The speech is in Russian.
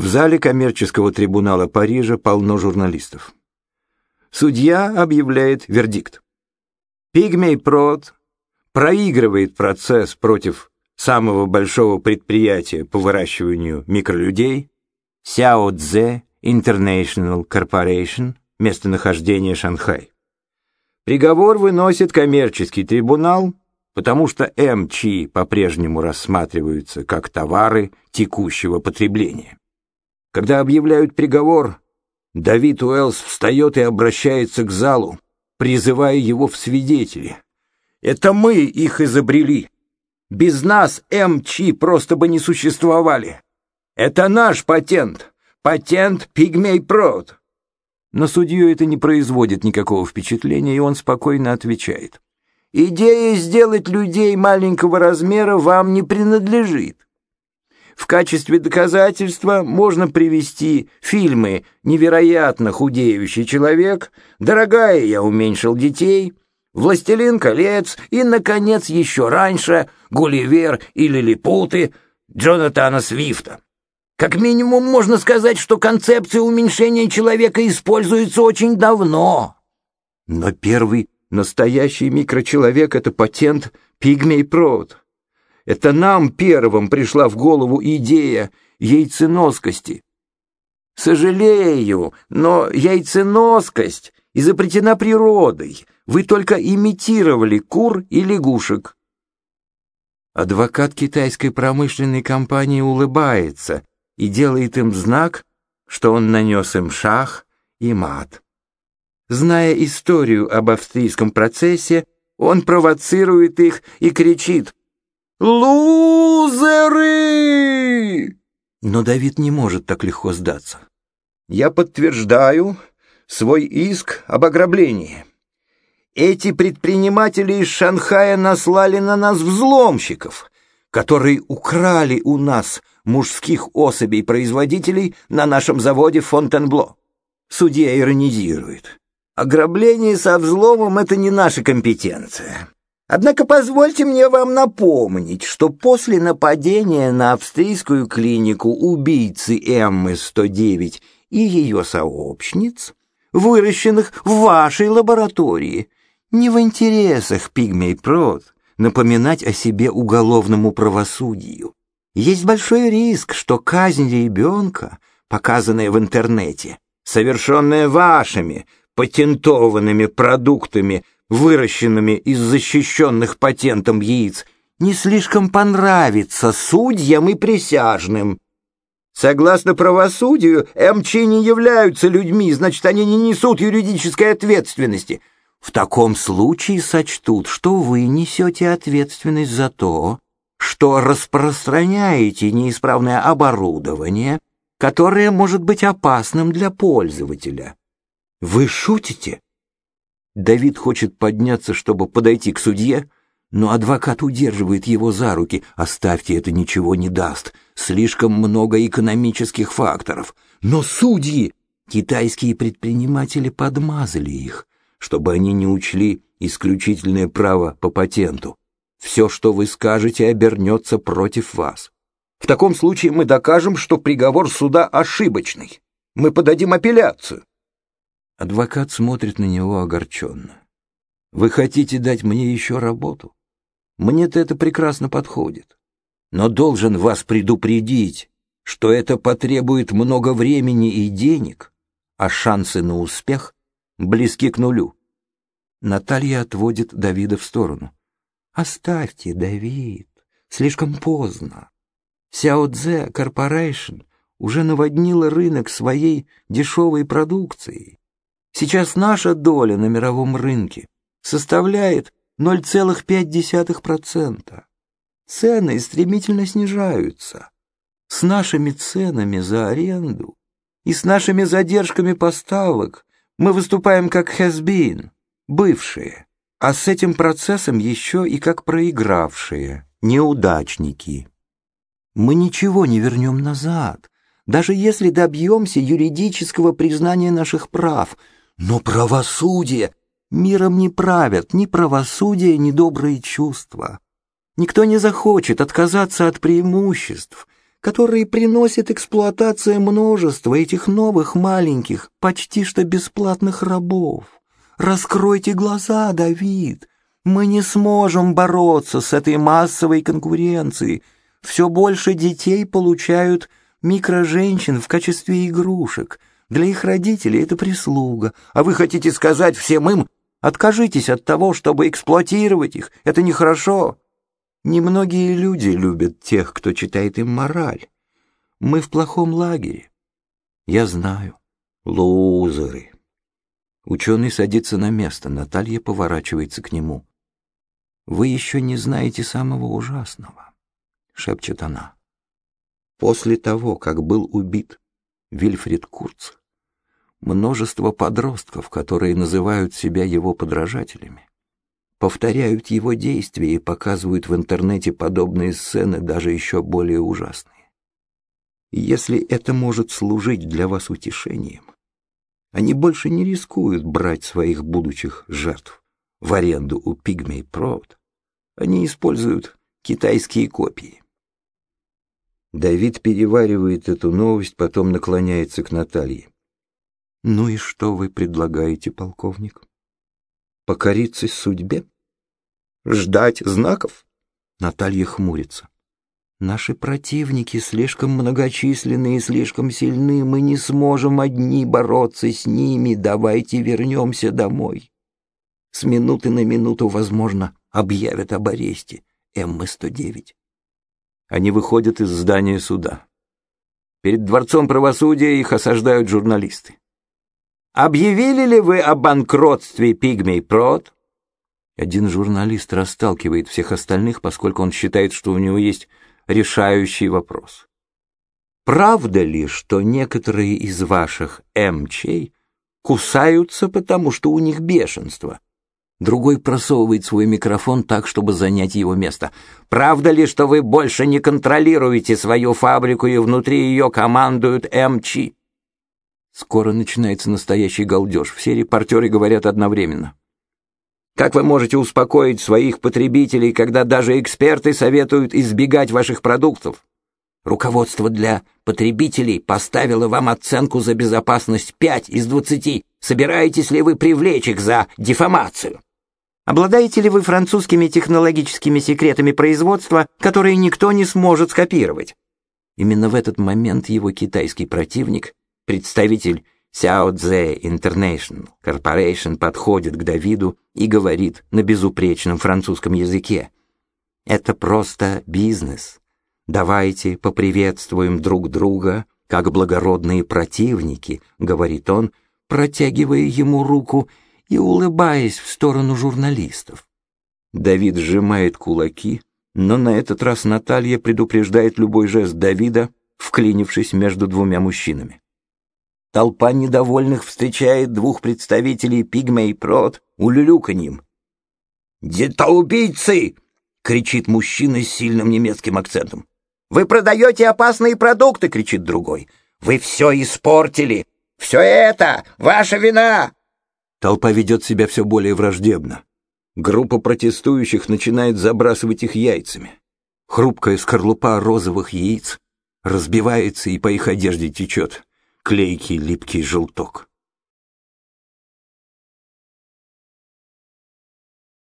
В зале коммерческого трибунала Парижа полно журналистов. Судья объявляет вердикт. Пигмей Прот проигрывает процесс против самого большого предприятия по выращиванию микролюдей Сяо Цзэ International Corporation, местонахождение Шанхай. Приговор выносит коммерческий трибунал, потому что МЧ по-прежнему рассматриваются как товары текущего потребления. Когда объявляют приговор, Давид Уэллс встает и обращается к залу, призывая его в свидетели. «Это мы их изобрели. Без нас МЧ просто бы не существовали. Это наш патент, патент Пигмей Прод». На судью это не производит никакого впечатления, и он спокойно отвечает. «Идея сделать людей маленького размера вам не принадлежит. В качестве доказательства можно привести фильмы «Невероятно худеющий человек», «Дорогая, я уменьшил детей», «Властелин колец» и, наконец, еще раньше «Гулливер» и «Лилипуты» Джонатана Свифта. Как минимум можно сказать, что концепция уменьшения человека используется очень давно. Но первый настоящий микрочеловек — это патент Пигмей Прод. Это нам первым пришла в голову идея яйценоскости. Сожалею, но яйценоскость изобретена природой. Вы только имитировали кур и лягушек. Адвокат китайской промышленной компании улыбается и делает им знак, что он нанес им шах и мат. Зная историю об австрийском процессе, он провоцирует их и кричит «Лузеры!» Но Давид не может так легко сдаться. «Я подтверждаю свой иск об ограблении. Эти предприниматели из Шанхая наслали на нас взломщиков, которые украли у нас мужских особей-производителей на нашем заводе Фонтенбло». Судья иронизирует. «Ограбление со взломом — это не наша компетенция». Однако позвольте мне вам напомнить, что после нападения на австрийскую клинику убийцы Эммы-109 и ее сообщниц, выращенных в вашей лаборатории, не в интересах Пигмей Прод напоминать о себе уголовному правосудию. Есть большой риск, что казнь ребенка, показанная в интернете, совершенная вашими патентованными продуктами выращенными из защищенных патентом яиц, не слишком понравится судьям и присяжным. Согласно правосудию, МЧ не являются людьми, значит, они не несут юридической ответственности. В таком случае сочтут, что вы несете ответственность за то, что распространяете неисправное оборудование, которое может быть опасным для пользователя. Вы шутите? Давид хочет подняться, чтобы подойти к судье, но адвокат удерживает его за руки. «Оставьте, это ничего не даст. Слишком много экономических факторов. Но судьи...» Китайские предприниматели подмазали их, чтобы они не учли исключительное право по патенту. Все, что вы скажете, обернется против вас. В таком случае мы докажем, что приговор суда ошибочный. Мы подадим апелляцию. Адвокат смотрит на него огорченно. «Вы хотите дать мне еще работу? Мне-то это прекрасно подходит. Но должен вас предупредить, что это потребует много времени и денег, а шансы на успех близки к нулю». Наталья отводит Давида в сторону. «Оставьте, Давид, слишком поздно. Сяо Цзэ Корпорейшн уже наводнила рынок своей дешевой продукцией. Сейчас наша доля на мировом рынке составляет 0,5%. Цены стремительно снижаются. С нашими ценами за аренду и с нашими задержками поставок мы выступаем как has-been, бывшие, а с этим процессом еще и как проигравшие, неудачники. Мы ничего не вернем назад, даже если добьемся юридического признания наших прав – но правосудие! Миром не правят ни правосудие, ни добрые чувства. Никто не захочет отказаться от преимуществ, которые приносит эксплуатация множества этих новых маленьких, почти что бесплатных рабов. Раскройте глаза, Давид. Мы не сможем бороться с этой массовой конкуренцией. Все больше детей получают микроженщин в качестве игрушек. Для их родителей это прислуга. А вы хотите сказать всем им, откажитесь от того, чтобы эксплуатировать их. Это нехорошо. Немногие люди любят тех, кто читает им мораль. Мы в плохом лагере. Я знаю. Лузеры. Ученый садится на место, Наталья поворачивается к нему. «Вы еще не знаете самого ужасного», — шепчет она. После того, как был убит Вильфрид Курц, множество подростков, которые называют себя его подражателями, повторяют его действия и показывают в интернете подобные сцены, даже еще более ужасные. Если это может служить для вас утешением, они больше не рискуют брать своих будущих жертв в аренду у Пигмей Провод. Они используют китайские копии. Давид переваривает эту новость, потом наклоняется к Наталье. «Ну и что вы предлагаете, полковник?» покориться судьбе? Ждать знаков? Наталья хмурится. Наши противники слишком многочисленны и слишком сильны, мы не сможем одни бороться с ними, давайте вернемся домой. С минуты на минуту, возможно, объявят об аресте М-109. Они выходят из здания суда. Перед Дворцом правосудия их осаждают журналисты. Объявили ли вы о банкротстве Пигмей Прод? Один журналист расталкивает всех остальных, поскольку он считает, что у него есть решающий вопрос. Правда ли, что некоторые из ваших МЧей кусаются, потому что у них бешенство? Другой просовывает свой микрофон так, чтобы занять его место. Правда ли, что вы больше не контролируете свою фабрику и внутри ее командуют МЧ? Скоро начинается настоящий галдеж. Все репортеры говорят одновременно. Как вы можете успокоить своих потребителей, когда даже эксперты советуют избегать ваших продуктов? Руководство для потребителей поставило вам оценку за безопасность 5 из 20. Собираетесь ли вы привлечь их за дефамацию? Обладаете ли вы французскими технологическими секретами производства, которые никто не сможет скопировать? Именно в этот момент его китайский противник Представитель Xiao Tse International Corporation подходит к Давиду и говорит на безупречном французском языке. «Это просто бизнес. Давайте поприветствуем друг друга, как благородные противники», — говорит он, протягивая ему руку и улыбаясь в сторону журналистов. Давид сжимает кулаки, но на этот раз Наталья предупреждает любой жест Давида, вклинившись между двумя мужчинами. Толпа недовольных встречает двух представителей пигмей прот улюлюканьем. «Детоубийцы!» — кричит мужчина с сильным немецким акцентом. «Вы продаете опасные продукты!» — кричит другой. «Вы все испортили! Все это ваша вина!» Толпа ведет себя все более враждебно. Группа протестующих начинает забрасывать их яйцами. Хрупкая скорлупа розовых яиц разбивается и по их одежде течет клейкий липкий желток.